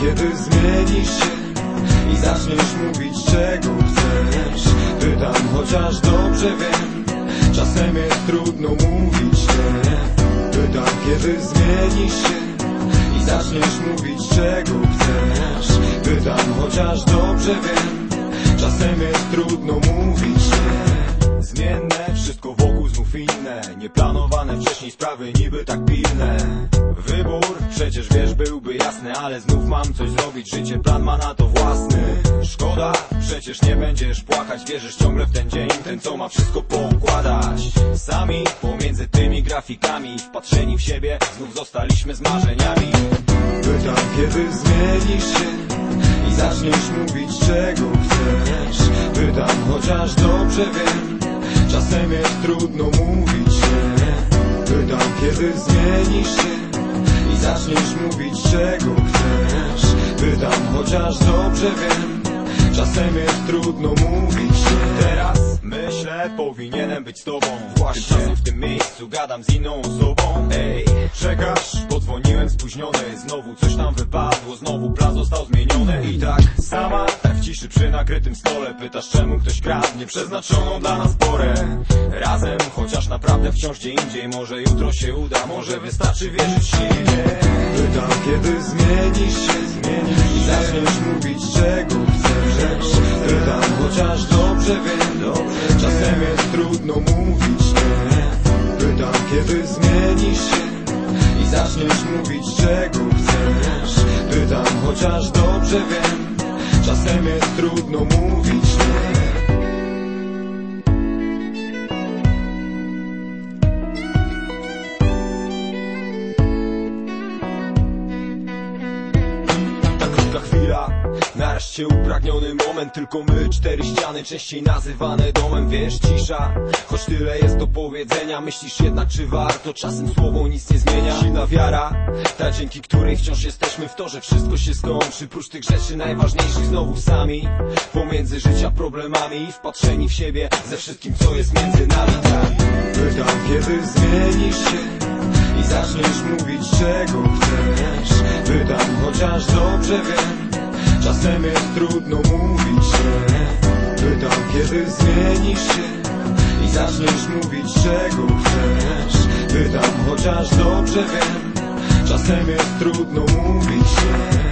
kiedy zmienisz się I zaczniesz mówić czego chcesz Pytam chociaż dobrze wiem Czasem jest trudno mówić nie. Pytam kiedy zmienisz się I zaczniesz mówić czego chcesz Pytam chociaż dobrze wiem Czasem jest trudno mówić nie Zmienne, wszystko wokół znów inne. Nieplanowane wcześniej sprawy niby tak pilne. Wybór? Przecież wiesz byłby jasny Ale znów mam coś zrobić, życie plan ma na to własny. Szkoda, przecież nie będziesz płakać. Wierzysz ciągle w ten dzień, ten co ma wszystko poukładać. Sami pomiędzy tymi grafikami Wpatrzeni w siebie, znów zostaliśmy z marzeniami Pytam kiedy zmienisz się i zaczniesz mówić czego chcesz. Pytam chociaż dobrze wiem Czasem jest trudno mówić nie Pytam kiedy zmienisz się. I zaczniesz mówić czego chcesz. Pytam chociaż dobrze wiem. Czasem jest trudno mówić nie Teraz myślę powinienem być z tobą. Właśnie w tym miejscu gadam z inną osobą. Ej, czekasz? Podzwoniłem spóźniony. Znowu coś tam wypadło. Znowu plan został zmieniony. I tak sama, tak w ciszy przy nakrytym stole. Pytasz czemu ktoś kradnie przeznaczoną dla nas porę? Razem, chociaż naprawdę wciąż gdzie indziej. Może jutro się uda, może wystarczy wierzyć silnie. Pytam kiedy zmienisz się, zmienisz I zaczniesz mówić czego chcesz Pytam chociaż dobrze wiem Czasem jest trudno mówić nie. Pytam kiedy zmienisz się I zaczniesz mówić czego chcesz. Pytam chociaż dobrze wiem. Czasem jest trudno mówić nie. Ta krótka chwila Nareszcie upragniony moment Tylko my, cztery ściany Częściej nazywane domem. Wiesz, cisza Choć tyle jest do powiedzenia. Myślisz jednak, czy warto? Czasem słowo nic nie zmienia. Silna wiara Ta dzięki której wciąż jesteśmy w to, że wszystko się skończy. Prócz tych rzeczy najważniejszych Znowu sami Pomiędzy życia problemami Wpatrzeni w siebie Ze wszystkim, co jest między nami. Tak Pytam, kiedy zmienisz się i zaczniesz mówić czego chcesz. Pytam chociaż dobrze wiem Czasem jest trudno mówić nie Pytam kiedy zmienisz się. I zaczniesz mówić czego chcesz. Pytam chociaż dobrze wiem. Czasem jest trudno mówić nie